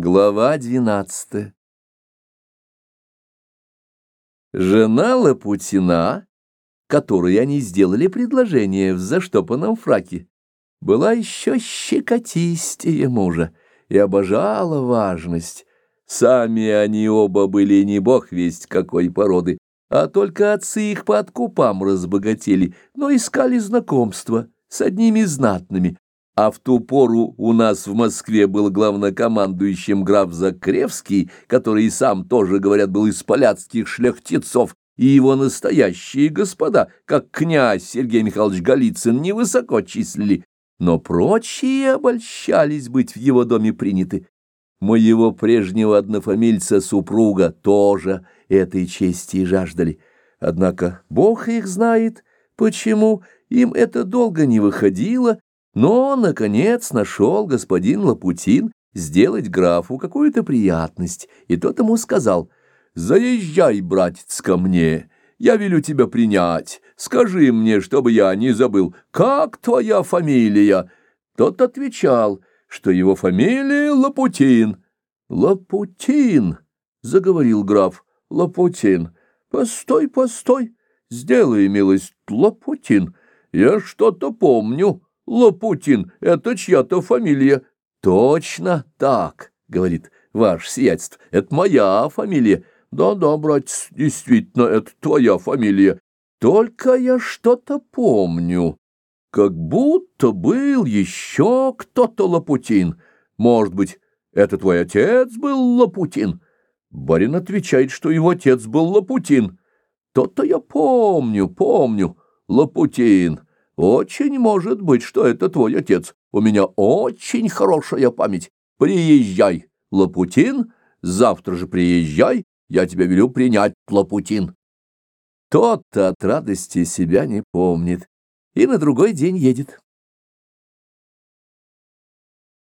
Глава двенадцатая Жена Лапутина, которой они сделали предложение в заштопанном фраке, была еще щекотистее мужа и обожала важность. Сами они оба были не бог весть какой породы, а только отцы их по откупам разбогатели, но искали знакомства с одними знатными, а в ту пору у нас в Москве был главнокомандующим граф Закревский, который и сам тоже, говорят, был из поляцких шляхтецов, и его настоящие господа, как князь Сергей Михайлович Голицын, невысоко числили, но прочие обольщались быть в его доме приняты. Моего прежнего однофамильца супруга тоже этой чести жаждали. Однако Бог их знает, почему им это долго не выходило, но, наконец, нашел господин Лапутин сделать графу какую-то приятность, и тот ему сказал, «Заезжай, братец, ко мне, я велю тебя принять, скажи мне, чтобы я не забыл, как твоя фамилия?» Тот отвечал, что его фамилия Лапутин. «Лапутин», — заговорил граф, — «Лапутин, постой, постой, сделай милость, Лапутин, я что-то помню». Лопутин — это чья-то фамилия. Точно так, говорит ваш сиятельство, это моя фамилия. Да-да, братец, действительно, это твоя фамилия. Только я что-то помню. Как будто был еще кто-то Лопутин. Может быть, это твой отец был Лопутин? Барин отвечает, что его отец был Лопутин. То-то я помню, помню, Лопутин. Очень может быть, что это твой отец. У меня очень хорошая память. Приезжай, Лапутин, завтра же приезжай, я тебя велю принять, Лапутин. Тот-то от радости себя не помнит и на другой день едет.